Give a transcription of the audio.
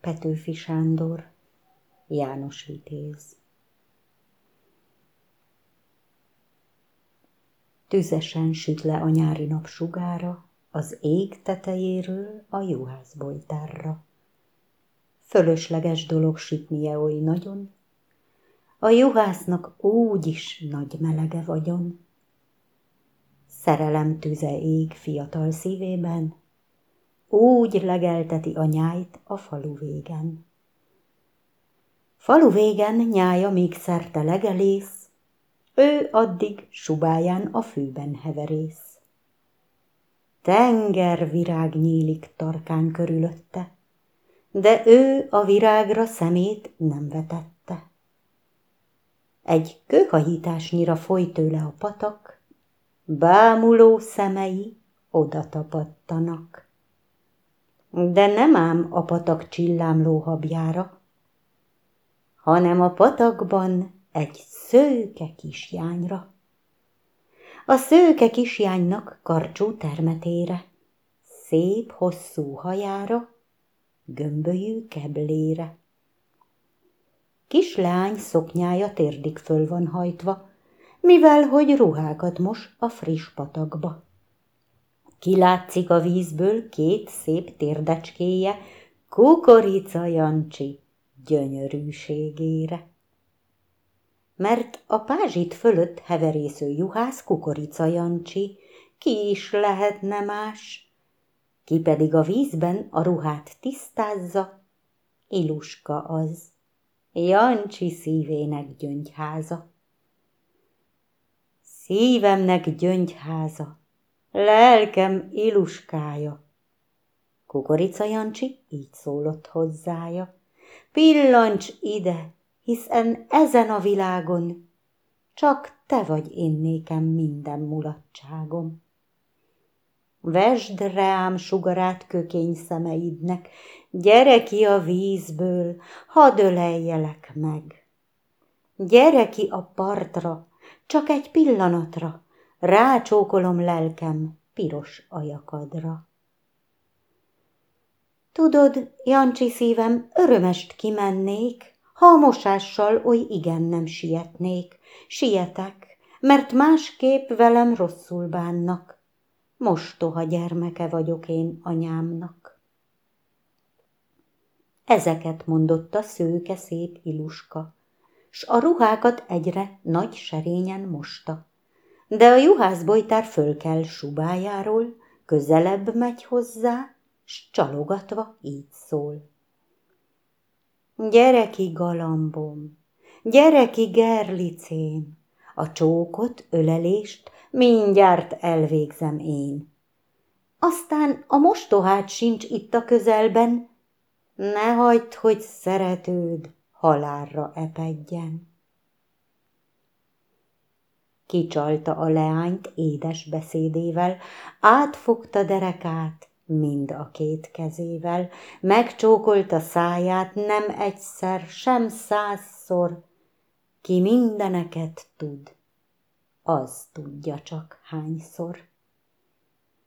Petőfi Sándor János Vitéz Tüzesen süt le a nyári nap sugára, az ég tetejéről a juhászbolytárra. Fölösleges dolog sütnie oly nagyon, a juhásznak úgy is nagy melege vagyon. Szerelem tüze ég fiatal szívében, úgy legelteti a nyájt a falu végen. Falu végen nyája még szerte legelész, ő addig subáján a fűben heverész. Tenger virág nyílik tarkán körülötte, de ő a virágra szemét nem vetette. Egy kőhajításnyira foly tőle a patak, bámuló szemei oda tapadtanak. De nem ám a patak csillámló habjára, hanem a patakban egy szőke kisjányra. A szőke kisjánynak karcsú termetére, szép hosszú hajára, gömbölyű keblére. Kislány szoknyája térdig föl van hajtva, mivel hogy ruhákat mos a friss patakba. Kilátszik a vízből két szép térdecskéje, kukorica Jancsi gyönyörűségére. Mert a pázsit fölött heverésző juhász kukorica Jancsi, ki is lehetne más, ki pedig a vízben a ruhát tisztázza, Iluska az, Jancsi szívének gyöngyháza. Szívemnek gyöngyháza, lelkem iluskája. Kukorica Jancsi így szólott hozzája. Pillancs ide, hiszen ezen a világon csak te vagy én nékem minden mulatságom. Vesd rám sugarát kökény szemeidnek, gyere ki a vízből, hadd öleljelek meg. Gyere ki a partra, csak egy pillanatra, rácsókolom lelkem piros ajakadra. Tudod, Jancsi szívem, örömest kimennék, ha a mosással oly igen nem sietnék. Sietek, mert másképp velem rosszul bánnak. Mostoha gyermeke vagyok én anyámnak. Ezeket mondott a szőke szép iluska, s a ruhákat egyre nagy serényen mosta. De a juhászbolytár fölkel subájáról, közelebb megy hozzá, s csalogatva így szól. Gyere galambom, gyere ki, gerlicém, a csókot, ölelést mindjárt elvégzem én. Aztán a mostohát sincs itt a közelben, ne hagyd, hogy szeretőd halálra epedjen. Kicsalta a leányt édes beszédével, átfogta derekát, mind a két kezével, megcsókolta száját nem egyszer, sem százszor, ki mindeneket tud, az tudja csak hányszor.